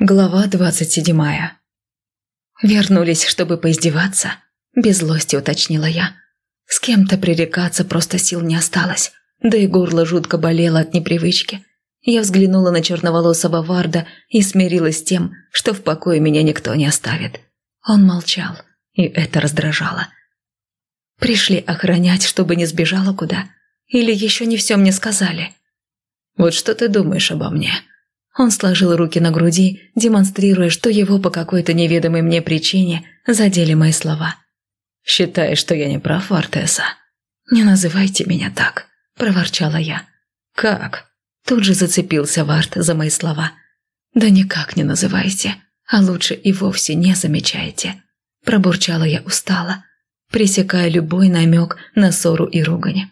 Глава двадцать седьмая. «Вернулись, чтобы поиздеваться?» – без злости уточнила я. С кем-то пререкаться просто сил не осталось, да и горло жутко болело от непривычки. Я взглянула на черноволосого Варда и смирилась с тем, что в покое меня никто не оставит. Он молчал, и это раздражало. Пришли охранять, чтобы не сбежала куда? Или еще не все мне сказали? «Вот что ты думаешь обо мне?» Он сложил руки на груди, демонстрируя, что его по какой-то неведомой мне причине задели мои слова. «Считаешь, что я не прав, Вартеса?» «Не называйте меня так», – проворчала я. «Как?» Тут же зацепился Варт за мои слова. «Да никак не называйте, а лучше и вовсе не замечайте», – пробурчала я устало, пресекая любой намек на ссору и ругань.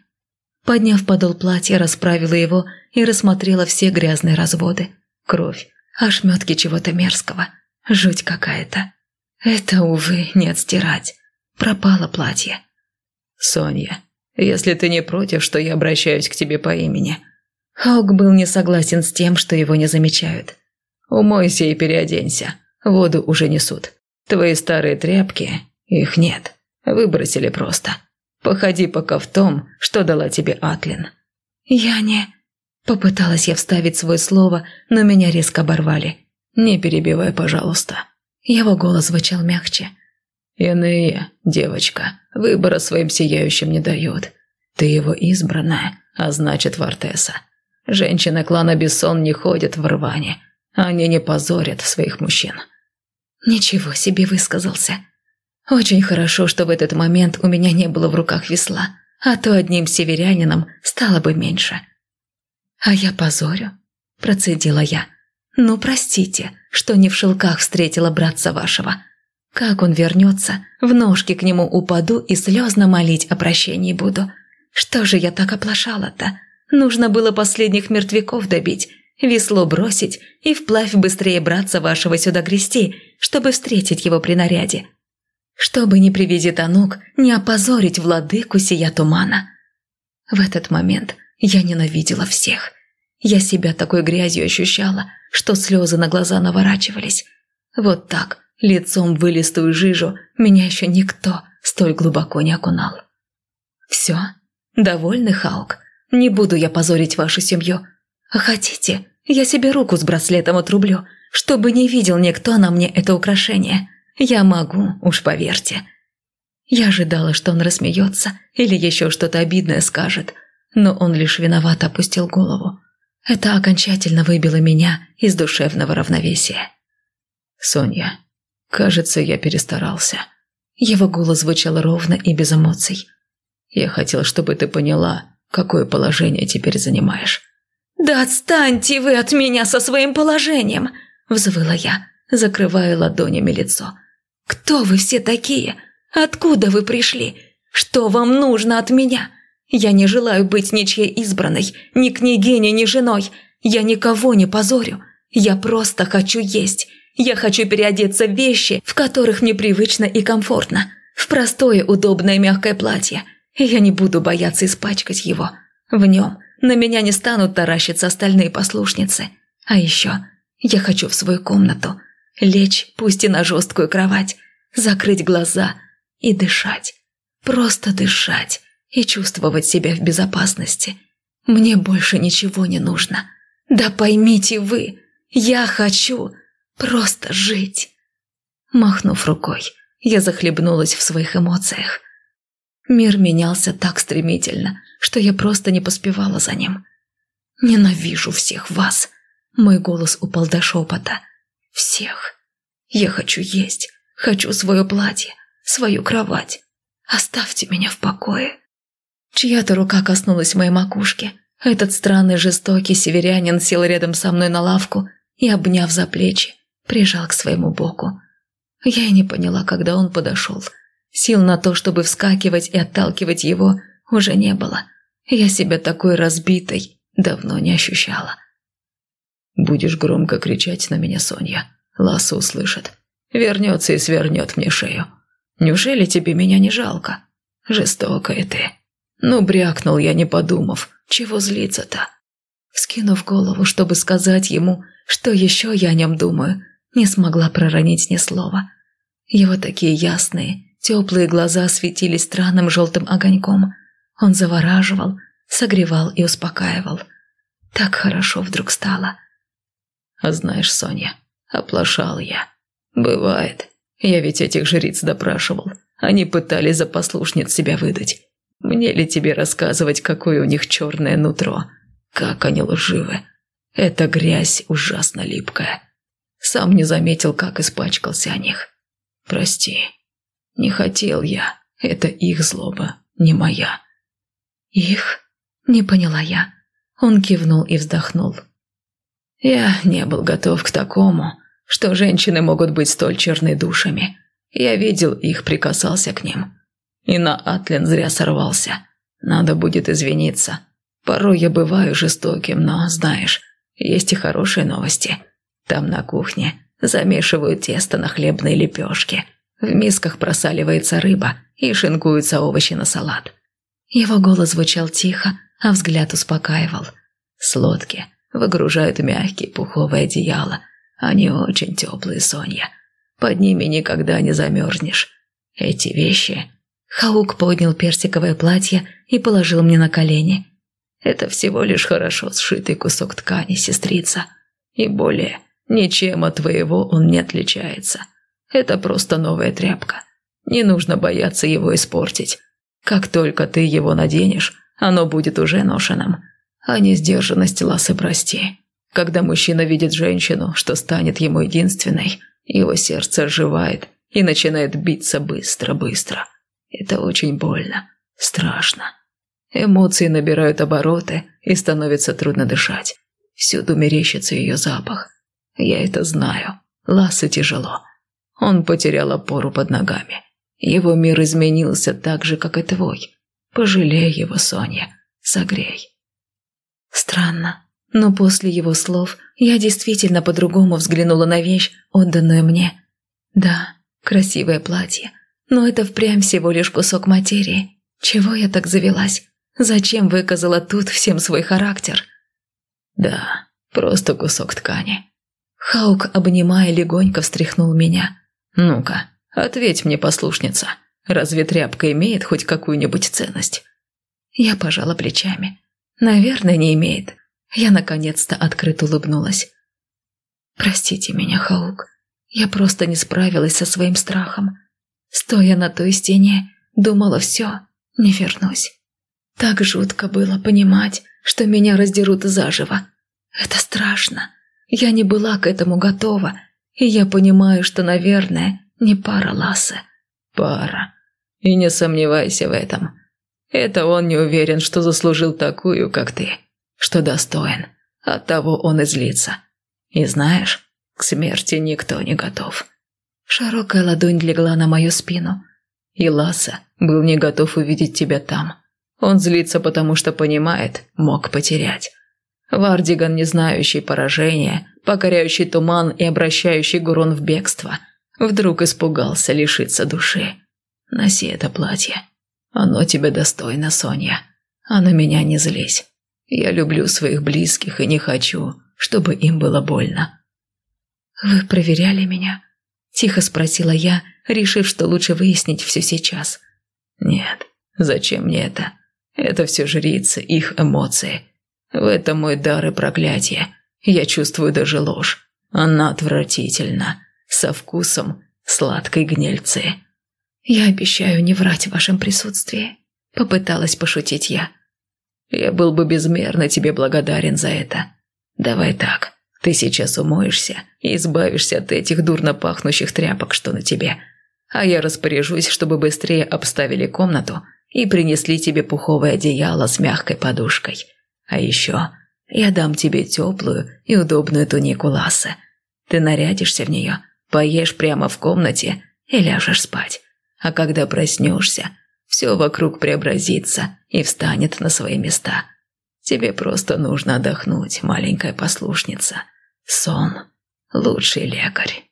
Подняв подол платья, расправила его и рассмотрела все грязные разводы – Кровь, ошметки чего-то мерзкого. Жуть какая-то. Это, увы, не отстирать. Пропало платье. «Соня, если ты не против, что я обращаюсь к тебе по имени». Хаук был не согласен с тем, что его не замечают. «Умойся и переоденься. Воду уже несут. Твои старые тряпки, их нет. Выбросили просто. Походи пока в том, что дала тебе Атлин». «Я не...» Попыталась я вставить свое слово, но меня резко оборвали. «Не перебивай, пожалуйста». Его голос звучал мягче. «Иные, девочка, выбора своим сияющим не дают. Ты его избранная, а значит Вартеса. Женщины клана Бессон не ходят в рване. Они не позорят своих мужчин». «Ничего себе высказался. Очень хорошо, что в этот момент у меня не было в руках весла, а то одним северянином стало бы меньше». «А я позорю?» – процедила я. «Ну, простите, что не в шелках встретила братца вашего. Как он вернется, в ножки к нему упаду и слезно молить о прощении буду. Что же я так оплошала-то? Нужно было последних мертвяков добить, весло бросить и вплавь быстрее братца вашего сюда грести, чтобы встретить его при наряде. Чтобы не привези тонук, не опозорить владыку сия тумана». В этот момент – я ненавидела всех. Я себя такой грязью ощущала, что слезы на глаза наворачивались. Вот так, лицом в вылистую жижу, меня еще никто столь глубоко не окунал. «Все? Довольны, Халк? Не буду я позорить вашу семью. А хотите, я себе руку с браслетом отрублю, чтобы не видел никто на мне это украшение. Я могу, уж поверьте». Я ожидала, что он рассмеется или еще что-то обидное скажет – но он лишь виновато опустил голову. Это окончательно выбило меня из душевного равновесия. «Соня, кажется, я перестарался». Его голос звучал ровно и без эмоций. «Я хотел, чтобы ты поняла, какое положение теперь занимаешь». «Да отстаньте вы от меня со своим положением!» – взвыла я, закрывая ладонями лицо. «Кто вы все такие? Откуда вы пришли? Что вам нужно от меня? Я не желаю быть ничьей избранной, ни княгиней, ни женой. Я никого не позорю. Я просто хочу есть. Я хочу переодеться в вещи, в которых мне привычно и комфортно. В простое, удобное, мягкое платье. Я не буду бояться испачкать его. В нем на меня не станут таращиться остальные послушницы. А еще я хочу в свою комнату. Лечь, пусть и на жесткую кровать. Закрыть глаза и дышать. Просто дышать и чувствовать себя в безопасности. Мне больше ничего не нужно. Да поймите вы, я хочу просто жить. Махнув рукой, я захлебнулась в своих эмоциях. Мир менялся так стремительно, что я просто не поспевала за ним. «Ненавижу всех вас!» Мой голос упал до шепота. «Всех! Я хочу есть, хочу свое платье, свою кровать. Оставьте меня в покое!» Чья-то рука коснулась моей макушки. Этот странный жестокий северянин сел рядом со мной на лавку и, обняв за плечи, прижал к своему боку. Я и не поняла, когда он подошел. Сил на то, чтобы вскакивать и отталкивать его, уже не было. Я себя такой разбитой давно не ощущала. «Будешь громко кричать на меня, Соня. Ласса услышит. Вернется и свернет мне шею. Неужели тебе меня не жалко? Жестокая ты». Ну, брякнул я, не подумав, чего злиться-то. Скинув голову, чтобы сказать ему, что еще я о нем думаю, не смогла проронить ни слова. Его такие ясные, теплые глаза светились странным желтым огоньком. Он завораживал, согревал и успокаивал. Так хорошо вдруг стало. А знаешь, Соня, оплошал я. Бывает. Я ведь этих жриц допрашивал. Они пытались за послушниц себя выдать. Мне ли тебе рассказывать, какое у них черное нутро? Как они лживы. Эта грязь ужасно липкая. Сам не заметил, как испачкался о них. Прости. Не хотел я. Это их злоба, не моя. Их? Не поняла я. Он кивнул и вздохнул. Я не был готов к такому, что женщины могут быть столь черны душами. Я видел их, прикасался к ним. И на Атлен зря сорвался. Надо будет извиниться. Порой я бываю жестоким, но, знаешь, есть и хорошие новости. Там на кухне замешивают тесто на хлебные лепешки. В мисках просаливается рыба и шинкуются овощи на салат. Его голос звучал тихо, а взгляд успокаивал. С лодки выгружают мягкие пуховые одеяла. Они очень теплые, Соня. Под ними никогда не замерзнешь. Эти вещи... Хаук поднял персиковое платье и положил мне на колени. Это всего лишь хорошо сшитый кусок ткани, сестрица. И более, ничем от твоего он не отличается. Это просто новая тряпка. Не нужно бояться его испортить. Как только ты его наденешь, оно будет уже ношенным. А не сдержанность ласы прости. Когда мужчина видит женщину, что станет ему единственной, его сердце оживает и начинает биться быстро-быстро. Это очень больно, страшно. Эмоции набирают обороты и становится трудно дышать. Всюду мерещится ее запах. Я это знаю. Лассе тяжело. Он потерял опору под ногами. Его мир изменился так же, как и твой. Пожалей его, Соня. Согрей. Странно, но после его слов я действительно по-другому взглянула на вещь, отданную мне. Да, красивое платье, но это впрямь всего лишь кусок материи. Чего я так завелась? Зачем выказала тут всем свой характер? Да, просто кусок ткани. Хаук, обнимая, легонько встряхнул меня. «Ну-ка, ответь мне, послушница, разве тряпка имеет хоть какую-нибудь ценность?» Я пожала плечами. «Наверное, не имеет». Я наконец-то открыто улыбнулась. «Простите меня, Хаук, я просто не справилась со своим страхом. Стоя на той стене, думала, все, не вернусь. Так жутко было понимать, что меня раздерут заживо. Это страшно. Я не была к этому готова и я понимаю, что, наверное, не пара Лассе. Пара. И не сомневайся в этом. Это он не уверен, что заслужил такую, как ты. Что достоин. Оттого он и злится. И знаешь, к смерти никто не готов. Широкая ладонь легла на мою спину. И Ласса был не готов увидеть тебя там. Он злится, потому что понимает, мог потерять. Вардиган, не знающий поражения, покоряющий туман и обращающий Гурон в бегство, вдруг испугался лишиться души. Носи это платье. Оно тебе достойно, Соня. А на меня не злись. Я люблю своих близких и не хочу, чтобы им было больно. «Вы проверяли меня?» – тихо спросила я, решив, что лучше выяснить все сейчас. «Нет, зачем мне это? Это все жрицы, их эмоции. В этом мой дар и проклятие. Я чувствую даже ложь. Она отвратительна. Со вкусом сладкой гнильцы. «Я обещаю не врать в вашем присутствии», — попыталась пошутить я. «Я был бы безмерно тебе благодарен за это. Давай так, ты сейчас умоешься и избавишься от этих дурно пахнущих тряпок, что на тебе. А я распоряжусь, чтобы быстрее обставили комнату и принесли тебе пуховое одеяло с мягкой подушкой. А еще я дам тебе теплую и удобную тунику Лассе. Ты нарядишься в нее, поешь прямо в комнате и ляжешь спать. А когда проснешься, все вокруг преобразится и встанет на свои места. Тебе просто нужно отдохнуть, маленькая послушница. Сон – лучший лекарь.